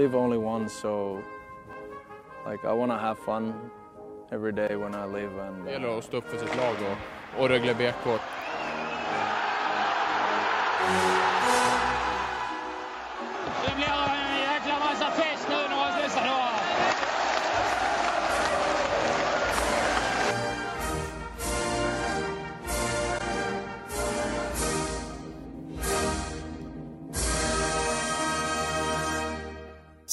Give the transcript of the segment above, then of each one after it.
Live only once, so like I want to have fun every day when I live. And Det gäller att stå upp för sitt lag och, och Rögle BK.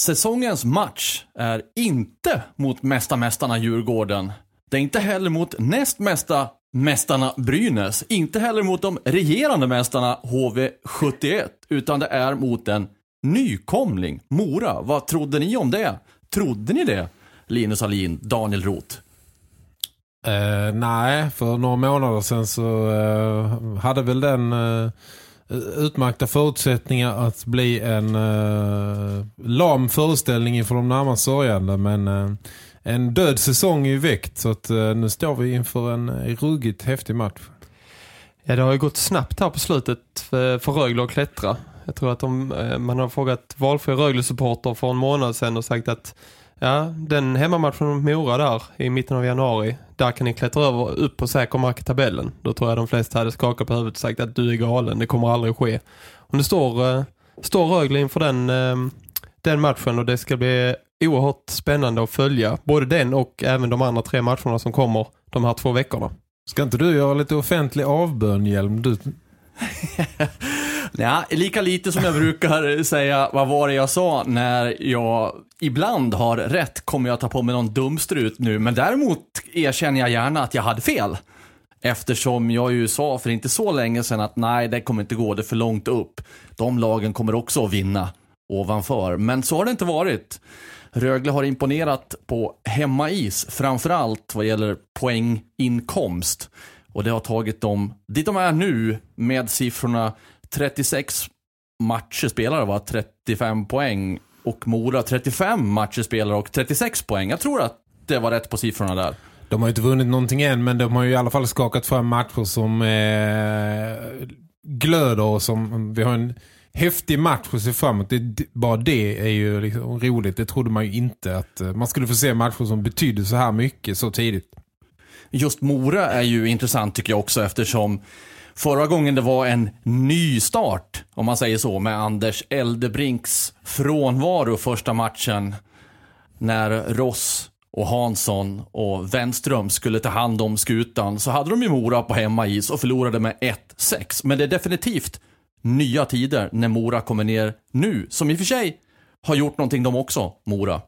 Säsongens match är inte mot mästarmästarna Djurgården. Det är inte heller mot näst mesta mästarna Brynäs. Inte heller mot de regerande mästarna HV71. Utan det är mot en nykomling, Mora. Vad trodde ni om det? Trodde ni det? Linus Alin, Daniel Roth. Eh, nej, för några månader sedan så eh, hade väl den eh, Eh, utmärkta förutsättningar att bli en eh, lam föreställning inför de närmast sörjande. Men eh, en död säsong är ju väckt så att eh, nu står vi inför en ruggigt häftig match. Ja, det har ju gått snabbt här på slutet för, för Rögle att klättra. Jag tror att de, eh, man har frågat valfri Rögle-supporter för en månad sedan och sagt att ja, den hemmamatchen mot Mora där i mitten av januari, där kan ni klättra över upp på säker mark i tabellen. Då tror jag de flesta hade skakat på huvudet och sagt att du är galen, det kommer aldrig att ske. Och nu står, eh, står Rögle inför den, eh, den matchen och det ska bli oerhört spännande att följa både den och även de andra tre matcherna som kommer de här två veckorna. Ska inte du göra lite offentlig avbön, Hjelm? Du, Ja, lika lite som jag brukar säga vad var det jag sa när jag ibland har rätt kommer jag ta på mig någon dumstrut nu. Men däremot erkänner jag gärna att jag hade fel. Eftersom jag ju sa för inte så länge sedan att nej, det kommer inte gå, det är för långt upp. De lagen kommer också att vinna ovanför. Men så har det inte varit. Rögle har imponerat på hemmais, framförallt vad gäller poänginkomst. Och det har tagit dem dit de är nu med siffrorna 36 matcher spelare var 35 poäng och Mora 35 matcher spelare och 36 poäng. Jag tror att det var rätt på siffrorna där. de har ju inte vunnit någonting än men de har ju i alla fall skakat fram matcher som eh, glöder och som vi har en häftig match att se framåt. Det, bara det är ju liksom roligt. Det trodde man ju inte att eh, man skulle få se matcher som betyder så här mycket så tidigt. Just Mora är ju intressant tycker jag också eftersom förra gången det var en ny start, om man säger så, med Anders Eldebrinks frånvaro första matchen när Ross och Hansson och Wenström skulle ta hand om skutan så hade de ju Mora på hemmais och förlorade med 1-6. Men det är definitivt nya tider när Mora kommer ner nu, som i och för sig har gjort någonting de också, Mora.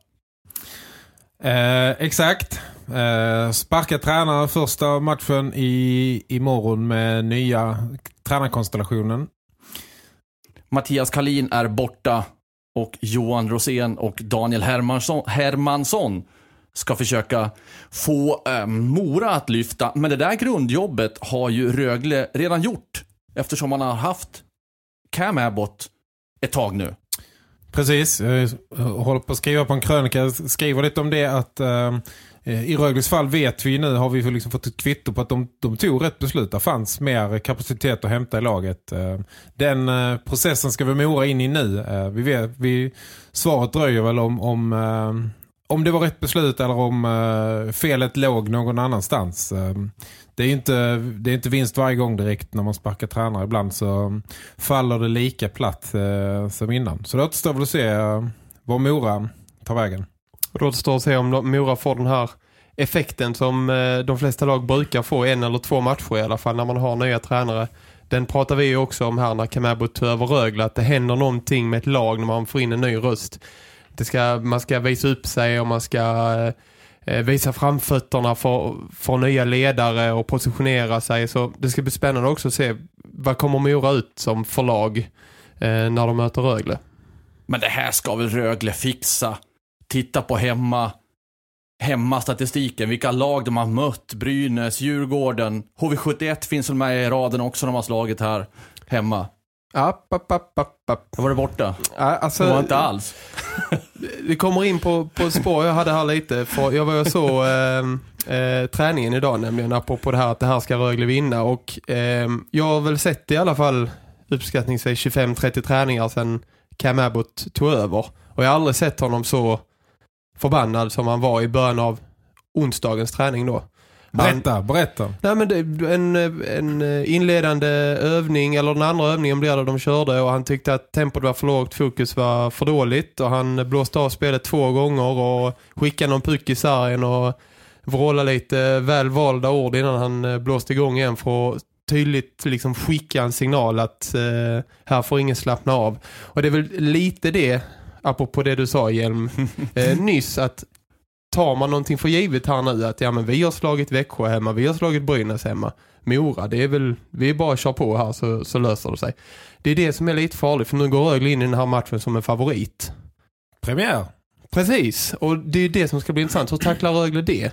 Eh, exakt. Eh, sparka tränare första matchen i imorgon med nya tränarkonstellationen. Mattias Kalin är borta och Johan Rosén och Daniel Hermansson, Hermansson ska försöka få eh, Mora att lyfta. Men det där grundjobbet har ju Rögle redan gjort eftersom man har haft Cam Abbott ett tag nu. Precis, jag håller på att skriva på en krönika. Jag skriver lite om det att eh, Eh, i Rögles fall vet vi nu, har vi liksom fått ett kvitto på att de, de tog rätt beslut. Det fanns mer kapacitet att hämta i laget. Eh, den eh, processen ska vi Mora in i nu. Vi vet, vi, svaret dröjer väl om, om, om det var rätt beslut eller om felet låg någon annanstans. Det är inte, det är inte vinst varje gång direkt när man sparkar tränare. Ibland så faller det lika platt som innan. Så det återstår väl att se var Mora tar vägen. Och då återstår att se om Mora får den här effekten som eh, de flesta lag brukar få en eller två matcher i alla fall när man har nya tränare. Den pratar vi ju också om här när Kamabo tog över Rögle att det händer någonting med ett lag när man får in en ny röst. Det ska, man ska visa upp sig och man ska eh, eh, visa framfötterna för, för nya ledare och positionera sig. Så det ska bli spännande också att se vad kommer Mora ut som förlag eh, när de möter Rögle. Men det här ska väl Rögle fixa. Titta på hemma. Hemmastatistiken, vilka lag de har mött. Brynäs, Djurgården. HV71 finns väl med i raden också de har slagit här hemma. App, app, app, app, app. Var det borta. Ja, alltså, Det var inte alls. Vi kommer in på, på spår jag hade här lite. För jag var och så eh, eh, träningen idag nämligen apropå det här att det här ska Rögle vinna. Och eh, jag har väl sett i alla fall uppskattningsvis 25-30 träningar sedan Cam Abbott tog över. Och jag har aldrig sett honom så förbannad som han var i början av onsdagens träning då. Han- Berätta, berätta. Nej men det, en, en inledande övning eller den andra övningen blev det de körde och han tyckte att tempot var för lågt, fokus var för dåligt och han blåste av spelet två gånger och skickade någon puck i sargen och vrålade lite väl valda ord innan han eh, blåste igång igen för att tydligt liksom skicka en signal att eh, här får ingen slappna av. Och det är väl lite det, apropå det du sa Hjelm, eh, nyss att tar man någonting för givet här nu att ja men vi har slagit Växjö hemma, vi har slagit Brynäs hemma. Mora, det är väl, vi bara kör på här så, så löser det sig. Det är det som är lite farligt för nu går Rögle in i den här matchen som en favorit. Premiär. Precis, och det är det som ska bli intressant. Hur tacklar Rögle det?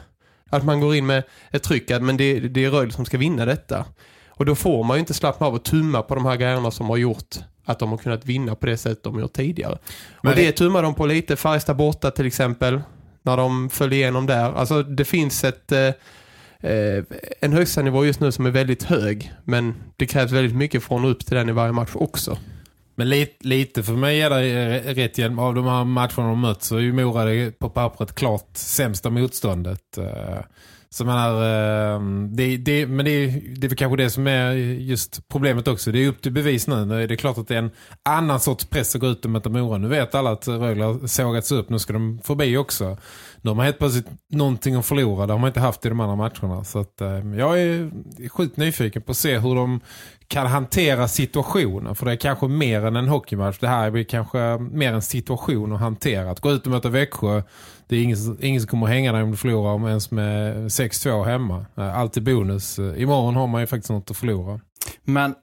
Att man går in med ett tryck att men det, det är Rögle som ska vinna detta. Och då får man ju inte slappna av och tumma på de här grejerna som har gjort att de har kunnat vinna på det sätt de gjort tidigare. Men och det tummar de på lite. Färjestad borta till exempel. När de föll igenom där. Alltså det finns ett... Eh, eh, en högsta nivå just nu som är väldigt hög. Men det krävs väldigt mycket från och upp till den i varje match också. Men lite, lite för mig är det eh, rätt igen. Av de här matcherna de mött så är ju Mora på pappret klart sämsta motståndet. Så menar, ehm, det, det, men det, är- det är väl kanske det som är just problemet också. Det är upp till bevis nu. Nu är det klart att det är en annan sorts press att gå ut och möta Mora. Nu vet alla att Rögle har sågats upp. Nu ska de förbi också. Nu har man helt plötsligt någonting att förlora. Det har man inte haft i de andra matcherna. Så att, ehm, jag är sjukt nyfiken på att se hur de kan hantera situationen. För det är kanske mer än en hockeymatch. Det här blir kanske mer en situation att hantera. Att gå ut och möta Växjö, det är ingen, ingen som kommer hänga där om du förlorar om ens med 6-2 hemma. Eh, alltid Allt är bonus. Eh, imorgon har man ju faktiskt något att förlora. Men,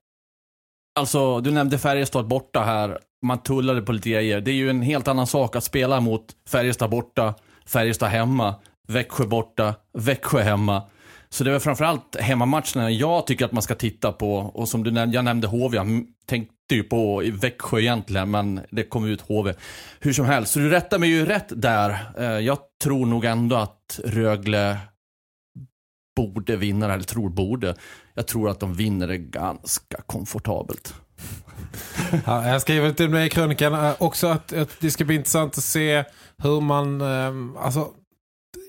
alltså, du nämnde Färjestad borta här. Man tullade på lite grejer. Det är ju en helt annan sak att spela mot Färjestad borta, Färjestad hemma, Växjö borta, Växjö hemma. Så det är väl framförallt hemmamatcherna jag tycker att man ska titta på. Och som du nämnde, jag nämnde HV. Jag tänkte ju på Växjö egentligen, men det kom ut HV. Hur som helst, så du rättar mig ju rätt där. Eh, jag tror nog ändå att Rögle borde vinna, eller tror borde. Jag tror att de vinner det ganska komfortabelt. Ja, jag skriver lite mig i krönikan eh, också att, att det ska bli intressant att se hur man, eh, alltså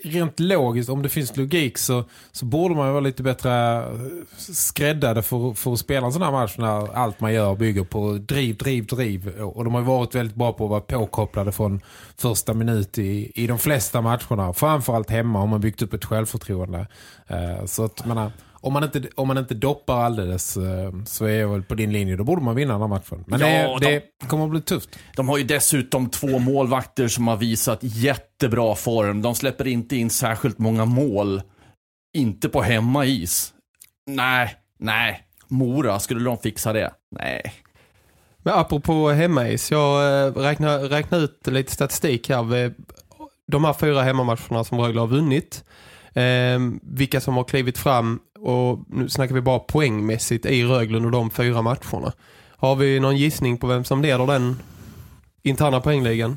rent logiskt, om det finns logik så, så borde man ju vara lite bättre eh, skräddade för, för att spela en sån här match när allt man gör bygger på driv, driv, driv. Och de har ju varit väldigt bra på att vara påkopplade från första minut i, i de flesta matcherna. Framförallt hemma har man byggt upp ett självförtroende. Eh, så att, menar, om man inte, om man inte doppar alldeles eh, så är jag väl på din linje. Då borde man vinna den här matchen. Men Ja, det, det kommer att bli tufft. De har ju dessutom två målvakter som har visat jättebra form. De släpper inte in särskilt många mål. Inte på hemmais. Nej, nej. Mora, skulle de fixa det? Nej. Men apropå hemmais, jag eh, räknar, räknar ut lite statistik här. De här fyra hemmamatcherna som Rögle har vunnit. Eh, vilka som har klivit fram och nu snackar vi bara poängmässigt i Rögle under de fyra matcherna. Har vi någon gissning på vem som leder den interna poängligan?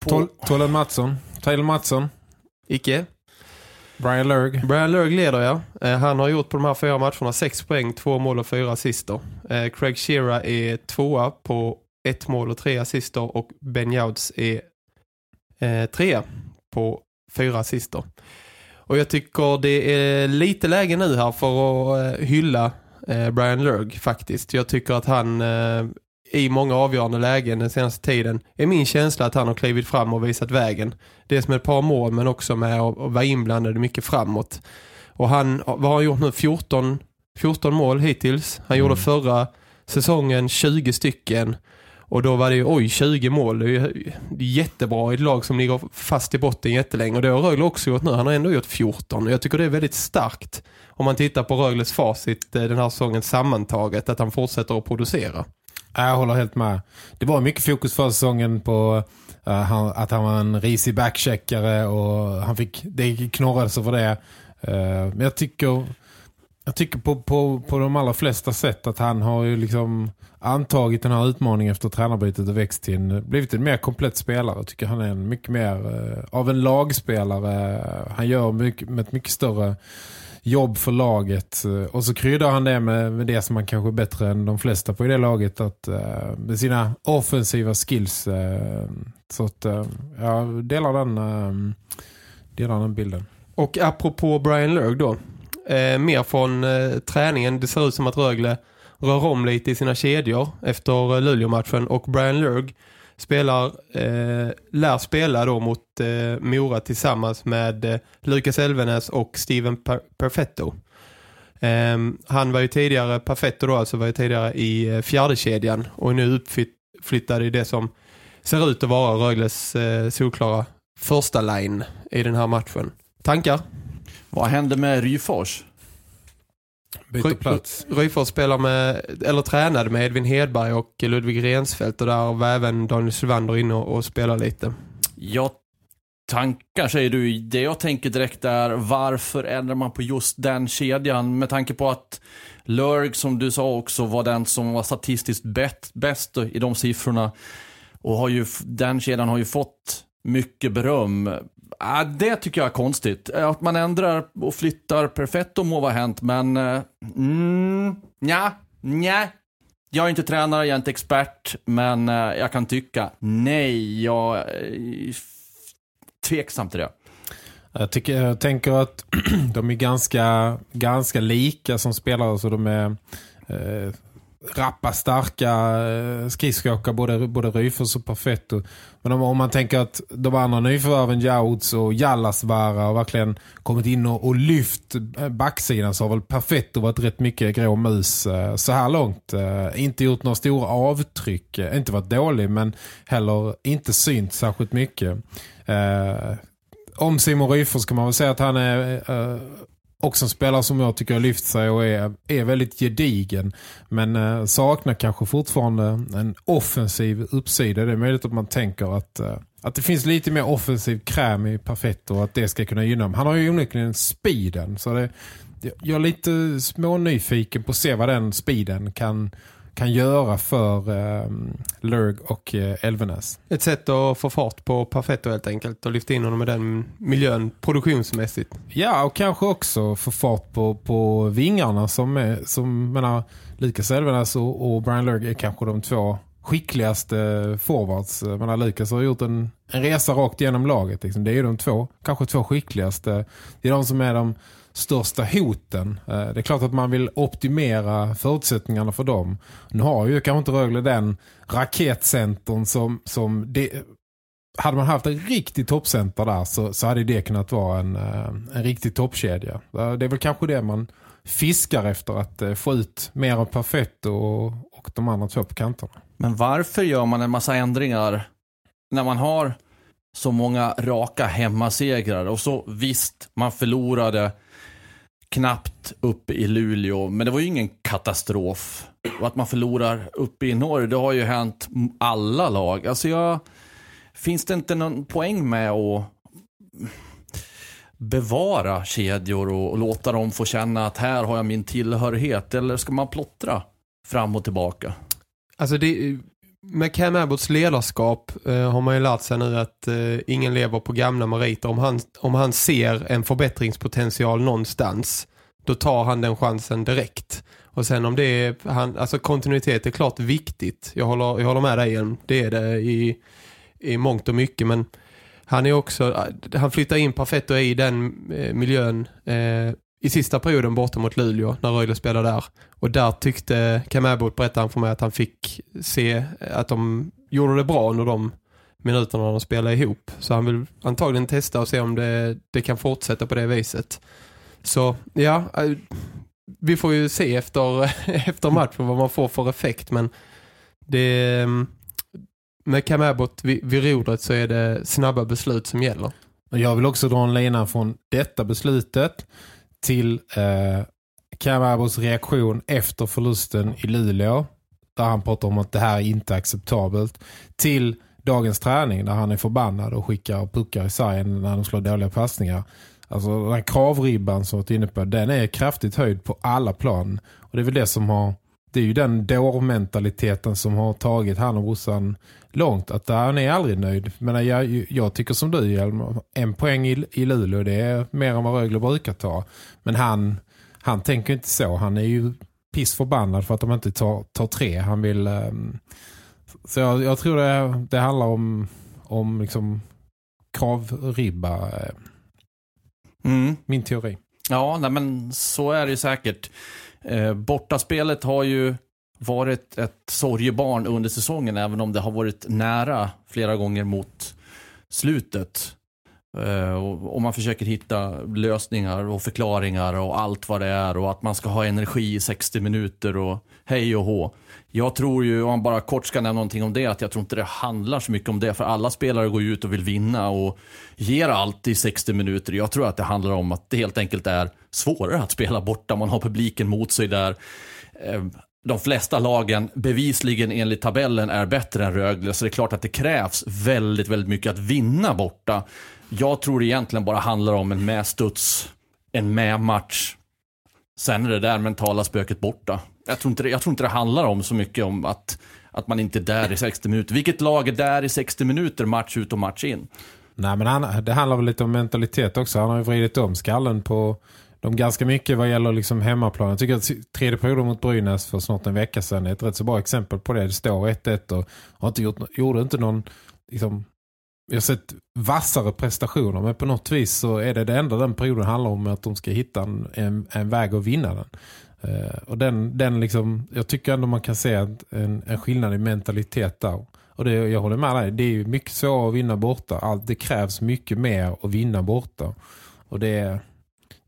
På, Tol- Tolen Mattsson, Taylor Mattsson, Icke. Brian Lurg. Brian Lurg leder ja. Eh, han har gjort på de här fyra matcherna sex poäng, två mål och fyra assister. Eh, Craig Shearer är tvåa på ett mål och tre assister och Ben Jouds är eh, trea på fyra assister. Och jag tycker det är lite läge nu här för att eh, hylla eh, Brian Lurg faktiskt. Jag tycker att han eh, i många avgörande lägen den senaste tiden är min känsla att han har klivit fram och visat vägen. Dels med ett par mål men också med att vara inblandad mycket framåt. Och han, vad har han gjort nu? 14, 14 mål hittills. Han gjorde förra säsongen 20 stycken. Och då var det ju, oj, 20 mål. Det är ju jättebra i ett lag som ligger fast i botten jättelänge. Och det har Rögle också gjort nu. Han har ändå gjort 14. Och jag tycker det är väldigt starkt om man tittar på Rögles facit eh, den här säsongen sammantaget. Att han fortsätter att producera. Jag håller helt med. Det var mycket fokus för säsongen på uh, att han var en risig backcheckare och han fick, det knorrades för det. Uh, men jag tycker jag tycker på, på, på de allra flesta sätt att han har ju liksom antagit den här utmaningen efter tränarbytet och växt till en, blivit en mer komplett spelare. Jag tycker han är en mycket mer eh, av en lagspelare. Han gör mycket, med ett mycket större jobb för laget. Eh, och så kryddar han det med, med det som man kanske är bättre än de flesta på i det laget. Att, eh, med sina offensiva skills. Så att jag delar den, delar den bilden. Och apropå Brian Lurg då. Eh, mer från eh, träningen. Det ser ut som att Rögle rör om lite i sina kedjor efter eh, Luleå-matchen. Och Brian Lurg spelar, eh, lär spela då mot eh, Mora tillsammans med eh, Lucas Elvenes och Steven per Perfetto. Eh, han var ju tidigare, Perfetto då alltså var ju tidigare i eh, fjärde kedjan och är nu uppflyttad i det som ser ut att vara Rögles eh, solklara första line i den här matchen. Tankar? Vad hände med Ryfors? Byter plats. Ryfors spelar med, eller tränade med Edvin Hedberg och Ludvig Rensfeldt och där var även Daniel Sylvander inne och, spelade lite. Jag tankar säger du. Det jag tänker direkt är varför ändrar man på just den kedjan med tanke på att Lurg som du sa också var den som var statistiskt bäst, bäst i de siffrorna och har ju, den kedjan har ju fått mycket beröm. Ah, det tycker jag är konstigt. Att man ändrar och flyttar perfekt må vara hänt, men äh, mm, nja, nja. Jag är inte tränare, jag är inte expert, men äh, jag kan tycka nej, jag eh, är tveksam till det. Jag, tycker, jag tänker att de är ganska, ganska lika som spelare så de är rappa, starka eh, skridskåkar, både, både Ryfors och Perfetto. Men om, om, man tänker att de andra nyförvärven, Jauds och Jallasvara har verkligen kommit in och, och lyft eh, backsidan så har väl Perfetto varit rätt mycket grå mus eh, så här långt. Eh, inte gjort några stora avtryck, inte varit dålig men heller inte synt särskilt mycket. om Simon Ryfors kan man väl säga att han är också en spelare som jag tycker har lyft sig och är, är väldigt gedigen. Men eh, saknar kanske fortfarande en offensiv uppsida. Det är möjligt att man tänker att, eh, att det finns lite mer offensiv kräm i Perfetto och att det ska kunna gynna honom. Han har ju onekligen speeden så det, jag är lite små nyfiken på att se vad den speeden kan kan göra för eh, Lurg och eh. Ett sätt att få fart på Perfetto helt enkelt och lyfta in honom i den miljön produktionsmässigt. Ja, och kanske också få fart på, på vingarna som är, som menar, Lukas Elvenes och, och Brian Lurg är kanske de två skickligaste forwards. menar, Lukas har gjort en, en resa rakt genom laget. Liksom. Det är ju de två, kanske två skickligaste. Det är de som är de största hoten. Eh, det är klart att man vill optimera förutsättningarna för dem. Nu har ju kanske inte Rögle den raketcentern som, som det, hade man haft en riktig toppcenter där så, så hade det kunnat vara en, eh, en riktig toppkedja. Eh, det är väl kanske det man fiskar efter att få ut mer av Perfetto och, och de andra två på kanterna. Men varför gör man en massa ändringar när man har så många raka hemmasegrar och så visst, man förlorade knappt uppe i Luleå, men det var ju ingen katastrof. Och att man förlorar uppe i norr, det har ju hänt alla lag. Alltså jag, finns det inte någon poäng med att bevara kedjor och, och låta dem få känna att här har jag min tillhörighet? Eller ska man plottra fram och tillbaka? Alltså det, med Cam Abbotts ledarskap eh, har man ju lärt sig nu att eh, ingen lever på gamla meriter. Om han, om han ser en förbättringspotential någonstans, då tar han den chansen direkt. Och sen om det är, han, alltså kontinuitet är klart viktigt. Jag håller, jag håller med dig igen. Det är det i, i mångt och mycket. Men han är också, eh, han flyttar in Perfetto i den eh, miljön eh, i sista perioden borta mot Luleå när Rögle spelade där. Och där tyckte Cam Abbott, berättade han för mig, att han fick se att de gjorde det bra under de minuterna de spelade ihop. Så han vill antagligen testa och se om det, det kan fortsätta på det viset. Så ja, eh, vi får ju se efter, efter matchen vad man får för effekt. Men det, mm, med Cam Abbott vid, vid rodret så är det snabba beslut som gäller. Jag vill också dra en lina från detta beslutet till eh, Cam Abos reaktion efter förlusten i Luleå. där han pratar om att det här är inte acceptabelt till dagens träning där han är förbannad och skickar puckar i sargen när de slår dåliga passningar. Alltså den här kravribban som varit inne på, den är kraftigt höjd på alla plan. Och det är väl det som har, det är ju den dårmentaliteten som har tagit han och brorsan långt. Att han är aldrig nöjd. Men jag, jag tycker som du Hjelm, en poäng i, i Luleå det är mer än vad Rögle brukar ta. Men han, han tänker inte så. Han är ju pissförbannad för att de inte tar, tar tre. Han vill... Um, så jag, jag, tror det, det handlar om, om liksom kravribba. Mm. Min teori. Ja, nej, men så är det ju säkert. Eh, bortaspelet har ju varit ett sorgebarn under säsongen, även om det har varit nära flera gånger mot slutet. Eh, och, och man försöker hitta lösningar och förklaringar och allt vad det är och att man ska ha energi i 60 minuter och hej och hå. Jag tror ju, om man bara kort ska nämna någonting om det, att jag tror inte det handlar så mycket om det. För alla spelare går ju ut och vill vinna och ger allt i 60 minuter. Jag tror att det handlar om att det helt enkelt är svårare att spela borta. Man har publiken mot sig där. Eh, de flesta lagen bevisligen enligt tabellen är bättre än Rögle. Så det är klart att det krävs väldigt, väldigt mycket att vinna borta. Jag tror det egentligen bara handlar om en medstuds, en medmatch. Sen är det där mentala spöket borta. Jag tror, inte det, jag tror inte det handlar om så mycket om att, att man inte är där i 60 minuter. Vilket lag är där i 60 minuter match ut och match in? Nej men han, det handlar väl lite om mentalitet också. Han har ju vridit om skallen på de ganska mycket vad gäller liksom hemmaplan. Jag tycker att tredje perioden mot Brynäs för snart en vecka sedan är ett rätt så bra exempel på det. Det står 1-1 och har inte gjort, gjorde inte någon liksom, jag har sett vassare prestationer men på något vis så är det det enda den perioden handlar om att de ska hitta en, en, en väg att vinna den. Eh, och den, den liksom, jag tycker ändå man kan se en, en skillnad i mentalitet där. Och det, jag håller med dig, det är mycket svårare att vinna borta. Allt, det krävs mycket mer att vinna borta. Och det är,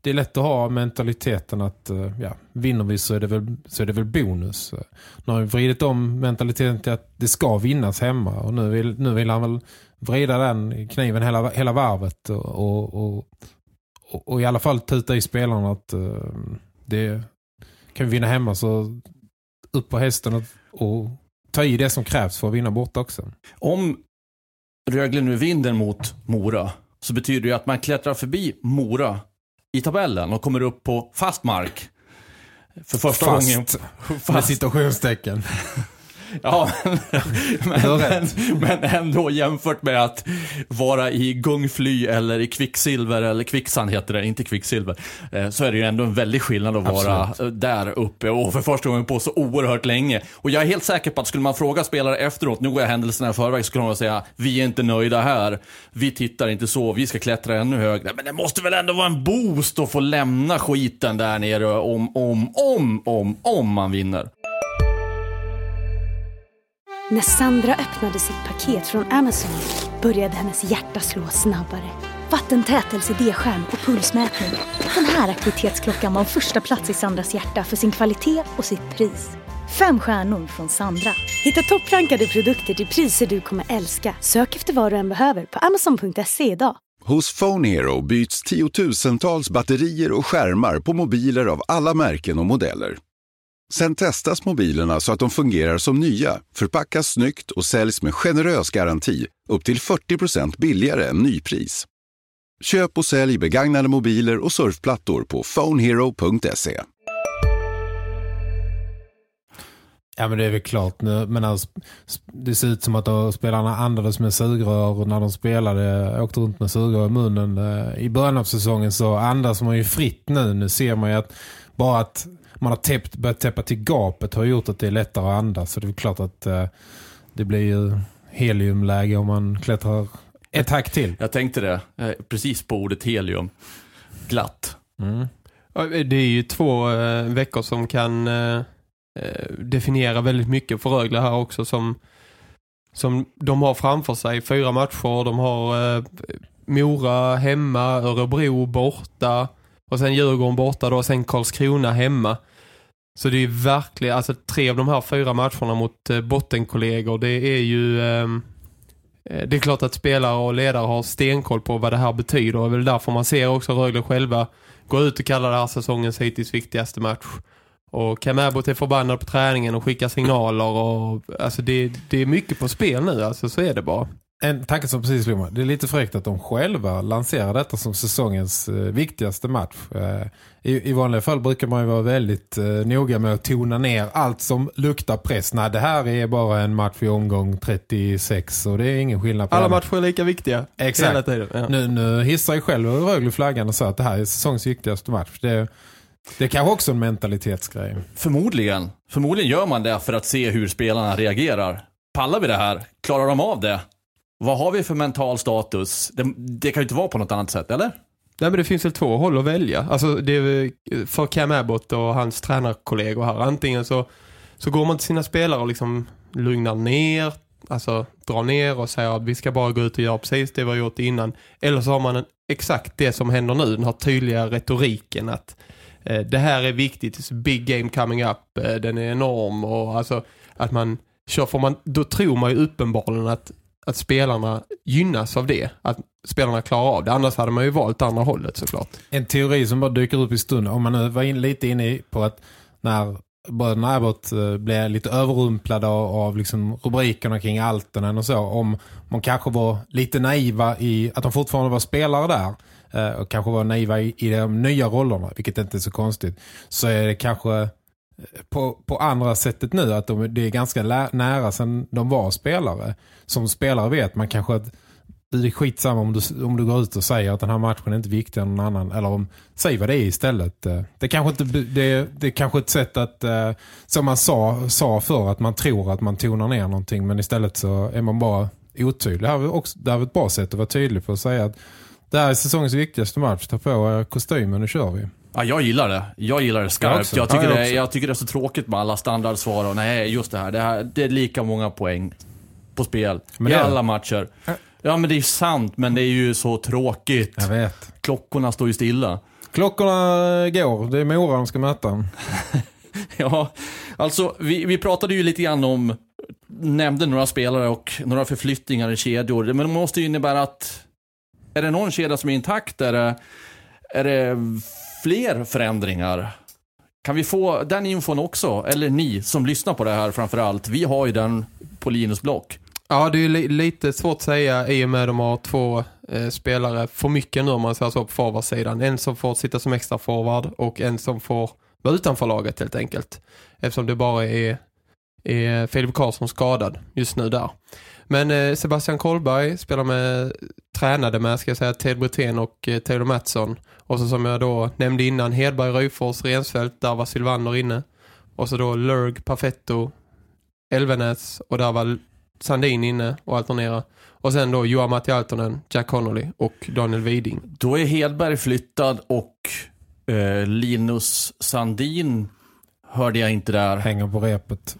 det är lätt att ha mentaliteten att eh, ja, vinner vi så är det väl, så är det väl bonus. Eh, nu har vi vridit om mentaliteten till att det ska vinnas hemma. Och nu vill, nu vill han väl vrida den kniven hela, hela varvet och, och, och, och, i alla fall tuta i spelarna att uh, det kan vi vinna hemma så upp på hästen och, och ta i det som krävs för att vinna bort också. Om Rögle nu vinner mot Mora så betyder det att man klättrar förbi Mora i tabellen och kommer upp på fast mark. För första fast, gången. Fast. Med situationstecken. Ja, men, men, men, ändå jämfört med att vara i gungfly eller i kvicksilver eller kvicksand heter det, inte kvicksilver. Eh, så är det ju ändå en väldig skillnad att vara Absolut. där uppe och för första gången på så oerhört länge. Och jag är helt säker på att skulle man fråga spelare efteråt, nu går jag händelserna i förväg, skulle de säga vi är inte nöjda här, vi tittar inte så, vi ska klättra ännu högre. Men det måste väl ändå vara en boost att få lämna skiten där nere om, om, om, om, om man vinner. När Sandra öppnade sitt paket från Amazon började hennes hjärta slå snabbare. Vattentät LCD-skärm och pulsmätning. Den här aktivitetsklockan var första plats i Sandras hjärta för sin kvalitet och sitt pris. Fem stjärnor från Sandra. Hitta topprankade produkter till priser du kommer älska. Sök efter vad du än behöver på amazon.se idag. Hos Phone Hero byts tiotusentals batterier och skärmar på mobiler av alla märken och modeller. Sen testas mobilerna så att de fungerar som nya, förpackas snyggt och säljs med generös garanti upp till 40% billigare än nypris. Köp och sälj begagnade mobiler och surfplattor på phonehero.se. Ja men det är väl klart nu, men alltså, det ser ut som att spelarna andades med sugrör när de spelade, åkte runt med sugrör i munnen. Eh, I början av säsongen så andas man ju fritt nu. Nu ser man ju att bara att man har täppt, börjat täppa till gapet har gjort att det är lättare att andas. Så det är klart att eh, det blir ju heliumläge om man klättrar ett hack till. Jag tänkte det, eh, precis på ordet helium. Glatt. Mm. Det är ju två eh, veckor som kan eh, definiera väldigt mycket för Rögle här också som, som de har framför sig. Fyra matcher, de har eh, Mora hemma, Örebro borta och sen Djurgården borta då, och sen Karlskrona hemma. Så det är verkligen, alltså tre av de här fyra matcherna mot eh, bottenkollegor, det är ju... Ehm, eh, det är klart att spelare och ledare har stenkoll på vad det här betyder. Och det är väl därför man ser också Rögle själva gå ut och kalla det här säsongens hittills viktigaste match. Och Cam Abbott är förbannad på träningen och skickar signaler. Och, alltså det, det är mycket på spel nu, alltså så är det bara. En tanke som precis slog mig. Det är lite fräckt att de själva lanserar detta som säsongens eh, viktigaste match. Eh, i, I vanliga fall brukar man ju vara väldigt eh, noga med att tona ner allt som luktar press. Nej, det här är bara en match i omgång 36 och det är ingen skillnad på Alla den. matcher är lika viktiga. Exakt. Hela tiden. Ja. Nu, nu hissar ju själv Rögle flaggan och sa att det här är säsongs viktigaste match. Det, det är kanske också en mentalitetsgrej. Förmodligen. Förmodligen gör man det för att se hur spelarna reagerar. Pallar vi det här? Klarar de av det? Vad har vi för mental status? Det, det kan ju inte vara på något annat sätt, eller? Nej men det finns väl två håll att välja. Alltså det är för Cam Abbott och hans tränarkollegor här. Antingen så, så går man till sina spelare och liksom lugnar ner, alltså drar ner och säger att vi ska bara gå ut och göra precis det vi har gjort innan. Eller så har man en, exakt det som händer nu, den här tydliga retoriken att eh, det här är viktigt, big game coming up, eh, den är enorm och alltså att man kör, för man, då tror man ju uppenbarligen att att spelarna gynnas av det. Att spelarna klarar av det. Annars hade man ju valt andra hållet såklart. En teori som bara dyker upp i stunden. Om man nu var in, lite inne på att när bröderna Abbott eh, blev lite överrumplade av, av liksom rubrikerna kring Altonen och så. Om man kanske var lite naiva i att de fortfarande var spelare där. Eh, och kanske var naiva i, i de nya rollerna. Vilket inte är så konstigt. Så är det kanske på, på andra sättet nu att de, det är ganska lä, nära sen de var spelare. Som spelare vet man kanske att det är skitsamma om du, om du går ut och säger att den här matchen är inte viktigare än någon annan. Eller om, säg vad det är istället. Eh, det är kanske, inte, det, det är kanske ett sätt att, eh, som man sa, sa för att man tror att man tonar ner någonting. Men istället så är man bara otydlig. Det här är, också, det här är ett bra sätt att vara tydlig på att säga att det här är säsongens viktigaste match. Ta på kostymen och kör vi. Ja, jag gillar det. Jag gillar det Jag skarpt. också. Jag, tycker Ja, jag det, jag tycker det är så tråkigt med alla standardsvar och nej, just det här. Det, här, det är lika många poäng på spel Men i det alla matcher. Ja, men det är sant, men det är ju så tråkigt. Jag vet. Klockorna står ju stilla. Klockorna går. Det är Mora de ska möta. Ja, alltså vi, vi pratade ju lite grann om, nämnde några spelare och några förflyttningar i kedjor. Men det måste ju innebära att, är det någon kedja som är intakt? Är det, är det fler förändringar? Kan vi få den infon också? Eller ni som lyssnar på det här framförallt. Vi har ju den på Linus block. Ja, det är li lite svårt att säga i och med att de har två eh, spelare för mycket nu om man säger så på forwardsidan. En som får sitta som extra forward och en som får vara utanför laget helt enkelt. Eftersom det bara är, är Filip Karlsson skadad just nu där. Men eh, Sebastian Kolberg spelar med, tränade med ska jag säga, Ted Brithén och eh, Taylor Mattsson. Och så som jag då nämnde innan, Hedberg, Röjfors, Rensfeldt, där var Sylvander inne. Och så då Lurg, Perfetto, Elvenäs och där var Sandin inne och alternera. Och sen då Johan Matti Altonen, Jack Connolly och Daniel Widing. Då är Hedberg flyttad och eh, Linus Sandin hörde jag inte där. Hänger på repet.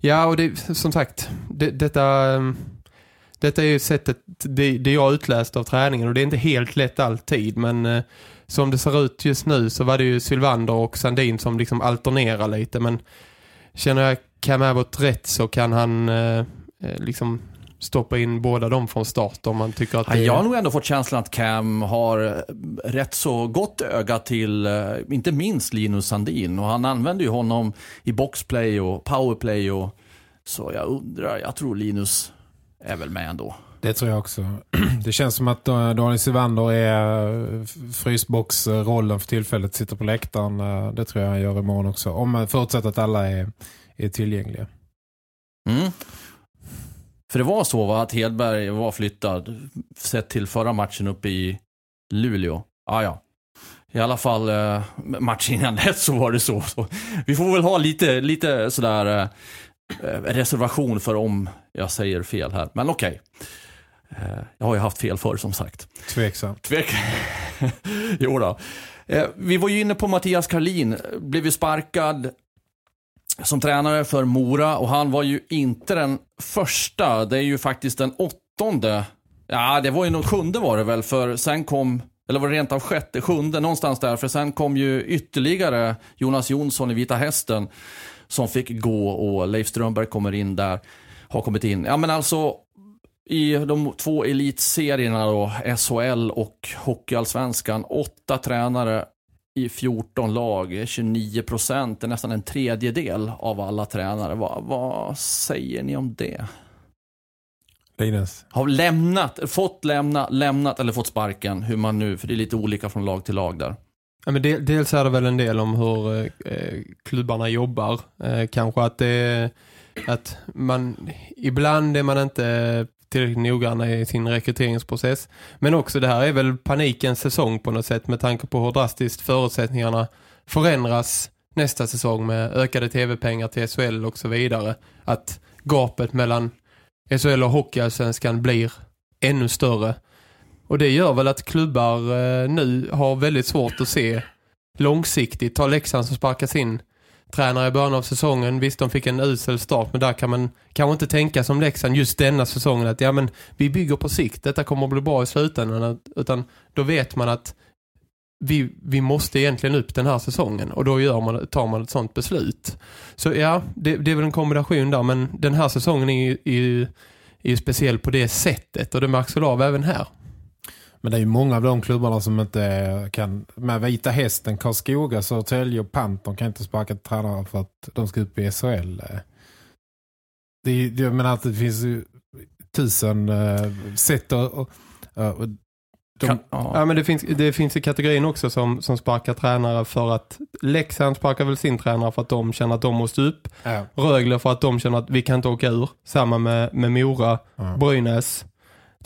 Ja, och det, som sagt, det, detta, ehm, detta är ju sättet, det, det jag utläst av träningen och det är inte helt lätt alltid, men eh, som det ser ut just nu så var det ju Sylvander och Sandin som liksom alternerar lite, men känner jag Cam Abbott rätt så kan han eh, eh, liksom stoppa in båda dem från start om man tycker att Ja, det jag har nog ändå fått känslan att Cam har eh, rätt så gott öga till, eh, inte minst Linus Sandin. Och han använder ju honom i boxplay och powerplay. Och, så jag undrar, jag tror Linus är väl med ändå. Det tror jag också. Det känns som att eh, Daniel Sivander är eh, frysboxrollen för tillfället. Sitter på läktaren. eh, Det tror jag han gör imorgon också. Om man förutsätter att alla är, är tillgängliga. Mm. För det var så va, att Hedberg var flyttad sett till förra matchen uppe i Luleå. Ah, ja. I alla fall matchen innan dess så var det så. så. Vi får väl ha lite, lite sådär reservation för om jag säger fel här. Men okej. Eh, jag har ju haft fel förr som sagt. Tveksamt. Tvek. jo då. Eh, vi var ju inne på Mattias Karlin. Blev ju sparkad som tränare för Mora och han var ju inte den första. Det är ju faktiskt den åttonde. Ja, det var ju nog sjunde var det väl för sen kom eller var det rent av sjätte, sjunde någonstans där. För sen kom ju ytterligare Jonas Jonsson i Vita Hästen som fick gå och Leif Strömberg kommer in där. Har kommit in. Ja men alltså i de två elitserierna då, SHL och Hockeyallsvenskan, åtta tränare i 14 lag, 29 procent, det är nästan en tredjedel av alla tränare. Vad, vad säger ni om det? Linus. Har lämnat, fått lämna, lämnat eller fått sparken, hur man nu, för det är lite olika från lag till lag där. Ja, men de, dels är det väl en del om hur eh, eh, klubbarna jobbar. Eh, kanske att det att man ibland är man inte tillräckligt noggranna i sin rekryteringsprocess. Men också det här är väl panikens säsong på något sätt med tanke på hur drastiskt förutsättningarna förändras nästa säsong med ökade tv-pengar till SHL och så vidare. Att gapet mellan SHL och Hockeyallsvenskan blir ännu större. Och det gör väl att klubbar eh, nu har väldigt svårt att se långsiktigt. Ta Leksand som sparkas in tränare i början av säsongen. Visst, de fick en usel start, men där kan man kanske inte tänka som Leksand just denna säsongen att ja, men vi bygger på sikt. Detta kommer att bli bra i slutändan. Utan då vet man att vi, vi måste egentligen upp den här säsongen och då gör man, tar man ett sånt beslut. Så ja, det, det är väl en kombination där, men den här säsongen är ju, är ju, är ju speciell på det sättet och det märks väl av även här. Men det är ju många av de klubbarna som inte kan, med Vita Hästen, Karlskoga, Södertälje och Panton kan inte sparka tränare för att de ska upp i SHL. Det är, jag menar att det finns ju tusen uh, sätt att... Uh, de, kan, ja. men det finns, det finns i kategorin också som, som sparkar tränare för att Leksand sparkar väl sin tränare för att de känner att de måste upp. Ja. Rögle för att de känner att vi kan inte åka ur. Samma med, med Mora, ja. Brynäs.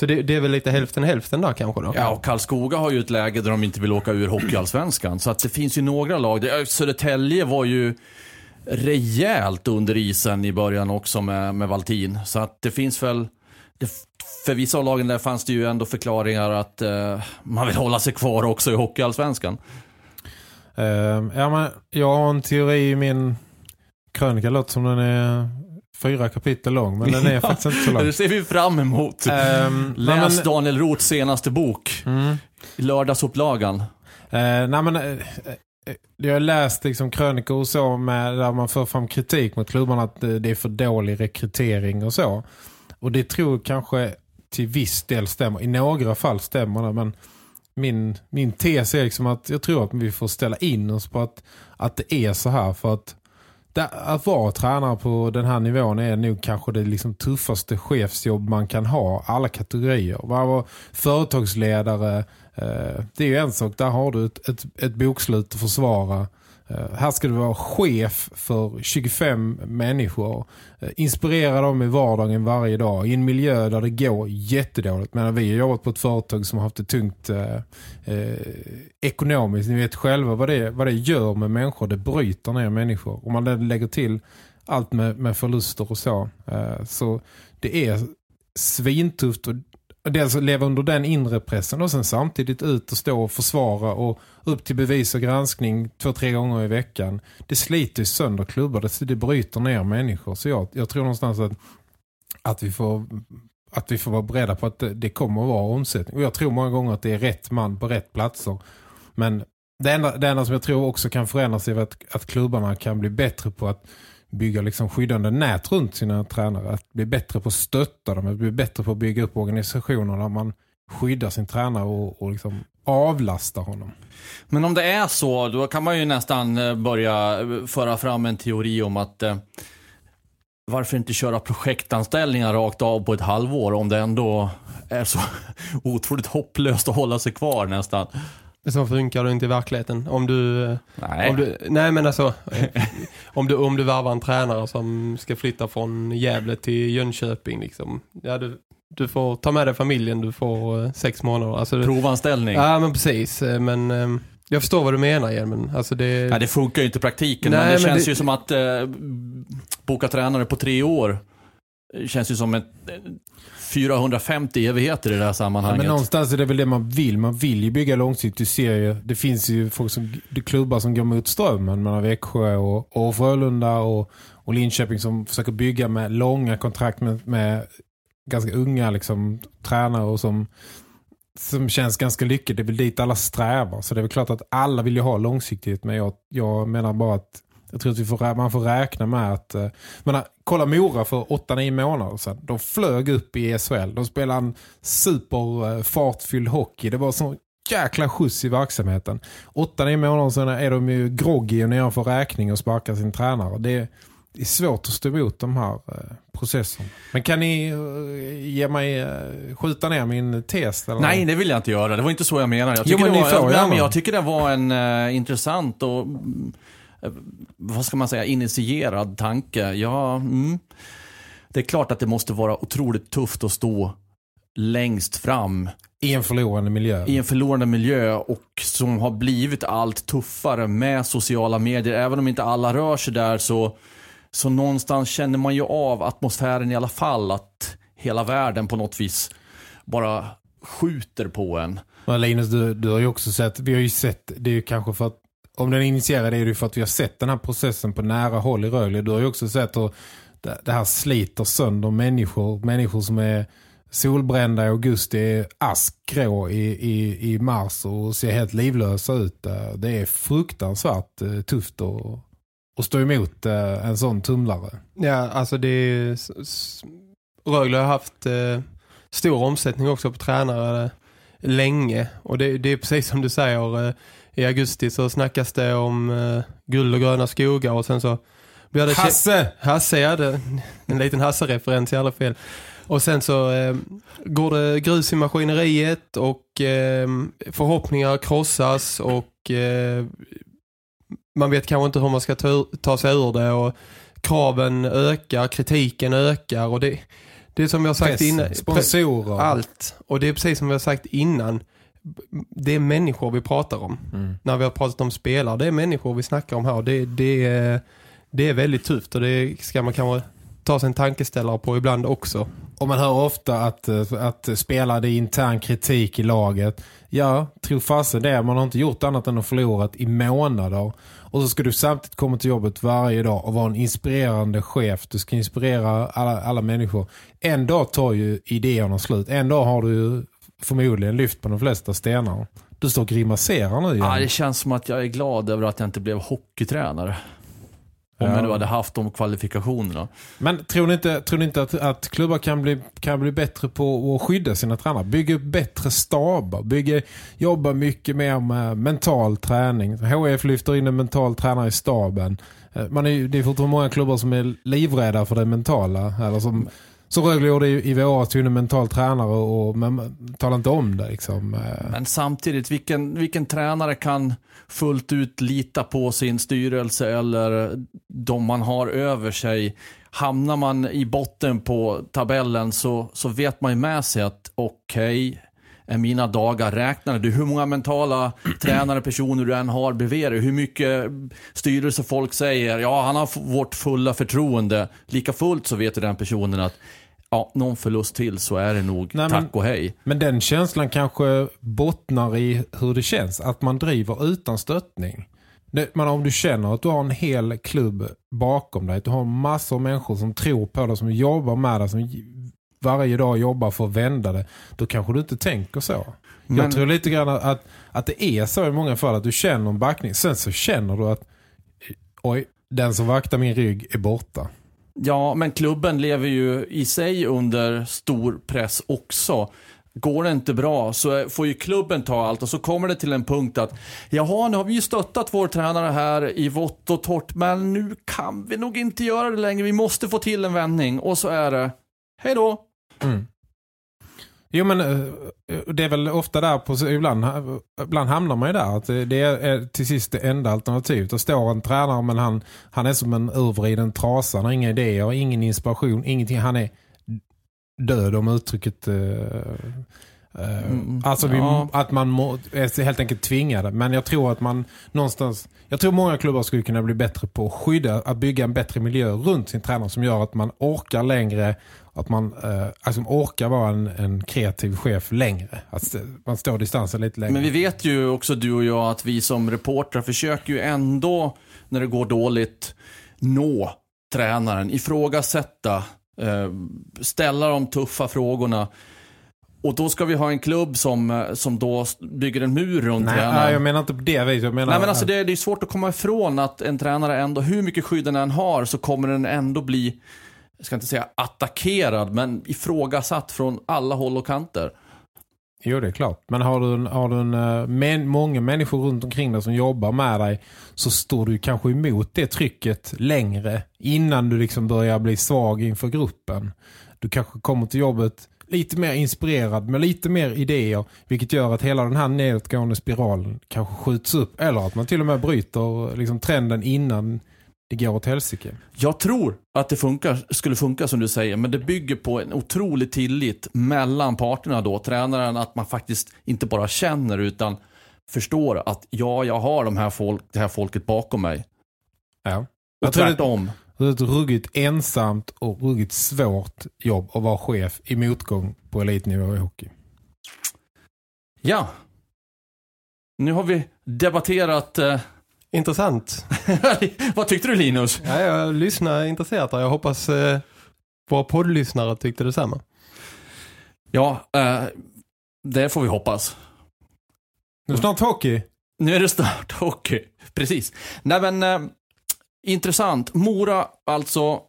Så det, det, är väl lite hälften hälften där kanske då? Ja, och Karlskoga har ju ett läge där de inte vill åka ur hockeyallsvenskan. Så att det finns ju några lag. Södertälje var ju rejält under isen i början också med, med Valtin. Så att det finns väl... Det, för vissa av lagen där fanns det ju ändå förklaringar att uh, man vill hålla sig kvar också i hockeyallsvenskan. Uh, ja, men jag har en teori i min krönika, låter som den är fyra kapitel lång, men den är faktiskt inte så lång. Det ser vi fram emot. Um, Läs men, Daniel Roths senaste bok. Mm. Lördagsupplagan. Uh, nej men, uh, jag har läst liksom krönikor och så med, där man för fram kritik mot klubbarna att det är för dålig rekrytering och så. Och det tror jag kanske till viss del stämmer. I några fall stämmer det, men min, min tes är liksom att jag tror att vi får ställa in oss på att, att det är så här för att att vara tränare på den här nivån är nog kanske det liksom tuffaste chefsjobb man kan ha. Alla kategorier. Vara företagsledare, eh, det är ju en sak. Där har du ett, ett, ett bokslut att försvara. Eh, här ska du vara chef för 25 människor. Eh, inspirera dem i vardagen varje dag. I en miljö där det går jättedåligt. Men vi har jobbat på ett företag som har haft det tungt eh, eh, ekonomiskt. Ni vet själva vad det, vad det gör med människor. Det bryter ner människor. Om man lägger till allt med, med förluster och så. så det är svintufft och dels leva under den inre pressen och sen samtidigt ut och stå och försvara och upp till bevis och granskning två, tre gånger i veckan. Det sliter ju sönder klubbar, det, det bryter ner människor. Så jag, jag tror någonstans att, att, vi får, att vi får vara beredda på att det, det kommer att vara omsättning. Och jag tror många gånger att det är rätt man på rätt platser. Men det enda, det enda som jag tror också kan förändras är att, att klubbarna kan bli bättre på att bygga liksom skyddande nät runt sina tränare. Att bli bättre på att stötta dem. Att bli bättre på att bygga upp organisationer där man skyddar sin tränare och, och liksom avlastar honom. Men om det är så, då kan man ju nästan eh, börja eh, föra fram en teori om att eh, varför inte köra projektanställningar rakt av på ett halvår om det ändå är så otroligt hopplöst att hålla sig kvar nästan. Så funkar det inte i verkligheten. Om du... Nej. Om du, nej men alltså, om du, om du varvar en tränare som ska flytta från Gävle till Jönköping liksom. Ja, du, du får ta med dig familjen, du får uh, sex månader. Alltså, Provanställning. Ja, men precis. Eh, men um, jag förstår vad du menar, Hjelmen. Alltså det... Nej, det funkar ju inte i praktiken. Nej, men det men känns det... ju som att uh, boka tränare på tre år känns ju som ett 450 evigheter i det här sammanhanget. Ja, men någonstans är det väl det man vill. Man vill ju bygga långsiktigt. Du ser ju, det finns ju folk som, klubbar som går mot strömmen. Man har Växjö och, och Frölunda och, och Linköping som försöker bygga med långa kontrakt med, med ganska unga liksom, tränare och som, som känns ganska lyckade. Det är väl dit alla strävar. Så det är väl klart att alla vill ju ha långsiktighet. Men jag, jag menar bara att jag tror att vi får, man får räkna med att... Eh, menar, kolla Mora för 8-9 månader sedan. De flög upp i SHL. De spelade en superfartfylld hockey. Det var så jäkla skjuts i verksamheten. Åtta, nio månader sedan är de ju groggy och nedanför räkning och sparkar sin tränare. Det är, det är svårt att stå emot de här eh, processerna. Men kan ni eh, ge mig, eh, skjuta ner min tes? Eller? Nej, det vill jag inte göra. Det var inte så jag menade. Jag Jo, tycker, men det, var, får jag, men jag tycker det var en eh, intressant och mm, eh, vad ska man säga, initierad tanke. Ja, mm. Det är klart att det måste vara otroligt tufft att stå längst fram I en förlorande miljö. i en förlorande miljö och som har blivit allt tuffare med sociala medier. Även om inte alla rör sig där så, så någonstans känner man ju av atmosfären i alla fall. Att hela världen på något vis bara skjuter på en. Men Linus, du, du har ju också sett, vi har ju sett, det är ju kanske för att, om den initierade är det ju för att vi har sett den här processen på nära håll i Rögle. Du har ju också sett hur det, här sliter sönder människor, människor som är solbrända i augusti, är askgrå i, i, i mars och ser helt livlösa ut. Det är fruktansvärt eh, tufft att, att stå emot eh, en sån tumlare. Ja, alltså det är... Rögle har haft eh, stor omsättning också på tränare eh, länge. Och det, det är precis som du säger, eh, i augusti så snackas det om eh, guld och gröna skogar och sen så blir det... Hasse! Hasse, ja, det, en liten Hasse-referens i alla fall. Och sen så eh, går det grus i maskineriet och eh, förhoppningar krossas och eh, man vet kanske inte hur man ska ta, ta sig ur det och kraven ökar, kritiken ökar och det, det är som jag har sagt Pressen, innan. sponsorer. Allt. Och det är precis som vi har sagt innan. Det är människor vi pratar om. Mm. När vi har pratat om spelare. Det är människor vi snackar om här. Det, det, är, det är väldigt tufft och det ska man kanske ta sig en tankeställare på ibland också. Och man hör ofta att, att spela det är intern kritik i laget. Ja, tro fasen det. Man har inte gjort annat än att förlorat i månader. Och så ska du samtidigt komma till jobbet varje dag och vara en inspirerande chef. Du ska inspirera alla, alla människor. En dag tar ju idéerna slut. En dag har du förmodligen lyft på de flesta stenar. Du står och grimaserar nu igen. Ja, det känns som att jag är glad över att jag inte blev hockeytränare. Om Ja. jag nu hade haft de kvalifikationerna. Men tror ni inte, tror ni inte att, att klubbar kan bli, kan bli bättre på att skydda sina tränare? Bygga upp bättre staber. Bygga, jobba mycket mer med mental träning. HF lyfter in en mental tränare i staben. Eh, Man är, det är fortfarande många klubbar som är livrädda för det mentala. Eller som, som Rögle gjorde i, våras tog en mental tränare och, men man talar inte om det. Liksom. Eh. Men samtidigt, vilken, vilken tränare kan fullt ut lita på sin styrelse eller de man har över sig? Hamnar man i botten på tabellen så, så vet man ju med sig att okej, är mina dagar räknade. Du, hur många mentala tränare, personer du än har bredvid dig, hur mycket styrelsefolk säger, ja han har vårt fulla förtroende. Lika fullt så vet ju den personen att ja, någon förlust till så är det nog Nej, tack men- och hej. Men den känslan kanske bottnar i hur det känns. Att man driver utan stöttning. Men om du känner att du har en hel klubb bakom dig. Att du har massor av människor som tror på det, som jobbar med det, som varje dag jobbar för att vända det. Då kanske du inte tänker så. Men- Jag tror lite grann att, att det är så i många fall att du känner en backning. Sen så känner du att oj, den som vaktar min rygg är borta. Ja, men klubben lever ju i sig under stor press också. Går det inte bra så får ju klubben ta allt och så kommer det till en punkt att jaha, nu har vi ju stöttat vår tränare här i vått och torrt men nu kan vi nog inte göra det längre. Vi måste få till en vändning och så är det hej då. Mm. Jo men eh, det är väl ofta där på, ibland, ibland hamnar man ju där att det det är till sist det enda alternativet. Det står en tränare men han, han är som en urvriden trasa, han har inga idéer, ingen inspiration, ingenting. Han är död om uttrycket eh, eh, Mm, alltså vi, ja. att man må, är helt enkelt tvingade. Men jag tror att man någonstans jag tror många klubbar skulle kunna bli bättre på att skydda, att bygga en bättre miljö runt sin tränare som gör att man orkar längre att man eh, alltså orkar vara en, en kreativ chef längre. Att man står distansen lite längre. Men vi vet ju också du och jag att vi som reportrar försöker ju ändå när det går dåligt nå tränaren, ifrågasätta, eh, ställa de tuffa frågorna. Och då ska vi ha en klubb som, eh, som då bygger en mur runt nej, tränaren. nej, jag menar inte på det viset. Jag menar, Nej men alltså det, det är svårt att komma ifrån att en tränare ändå, hur mycket skydd den än har så kommer den ändå bli, jag ska inte säga attackerad, men ifrågasatt från alla håll och kanter. Jo, det är klart. Men har du, en, har du en, eh, men, många människor runt omkring dig som jobbar med dig så står du kanske emot det trycket längre innan du liksom börjar bli svag inför gruppen. Du kanske kommer till jobbet lite mer inspirerad med lite mer idéer vilket gör att hela den här nedåtgående spiralen kanske skjuts upp eller att man till och med bryter liksom trenden innan det går åt helsike. Jag tror att det funkar, skulle funka som du säger, men det bygger på en otrolig tillit mellan parterna då. Tränaren, att man faktiskt inte bara känner utan förstår att ja, jag har de här folk, det här folket bakom mig. Ja. Och Jag tvärtom. Det är ett ruggigt ensamt och ruggigt svårt jobb att vara chef i motgång på elitnivå i hockey. Ja. Nu har vi debatterat... Eh... Intressant. Vad tyckte du Linus? Ja, jag lyssnar intresserat jag hoppas eh, våra poddlyssnare tyckte detsamma. Ja, eh, det får vi hoppas. Nu är snart hockey. Nu är det snart hockey. Precis. Nej men, eh, intressant. Mora alltså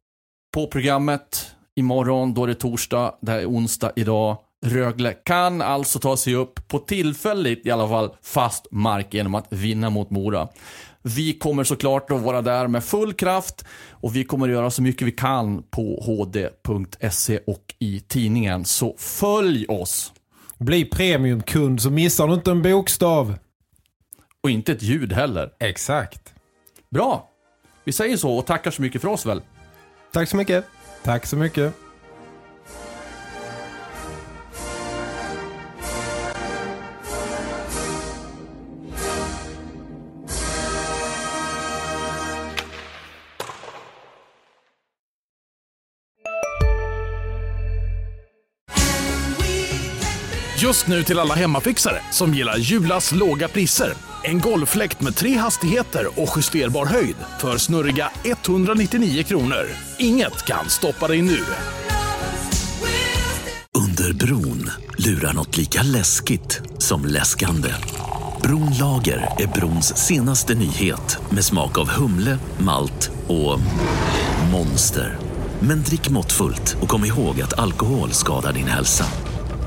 på programmet imorgon, då är det torsdag, det här är onsdag idag. Rögle kan alltså ta sig upp på tillfälligt i alla fall fast mark genom att vinna mot Mora. Vi kommer såklart att vara där med full kraft och vi kommer att göra så mycket vi kan på hd.se och i tidningen. Så följ oss! Bli premiumkund så missar du inte en bokstav. Och inte ett ljud heller. Exakt. Bra! Vi säger så och tackar så mycket för oss väl. Tack så mycket. Tack så mycket. Just nu till alla hemmafixare som gillar Julas låga priser. En golffläkt med tre hastigheter och justerbar höjd för snurriga 199 kronor. Inget kan stoppa dig nu. Under bron lurar något lika läskigt som läskande. Bronlager är brons senaste nyhet med smak av humle, malt och monster. Men drick måttfullt och kom ihåg att alkohol skadar din hälsa.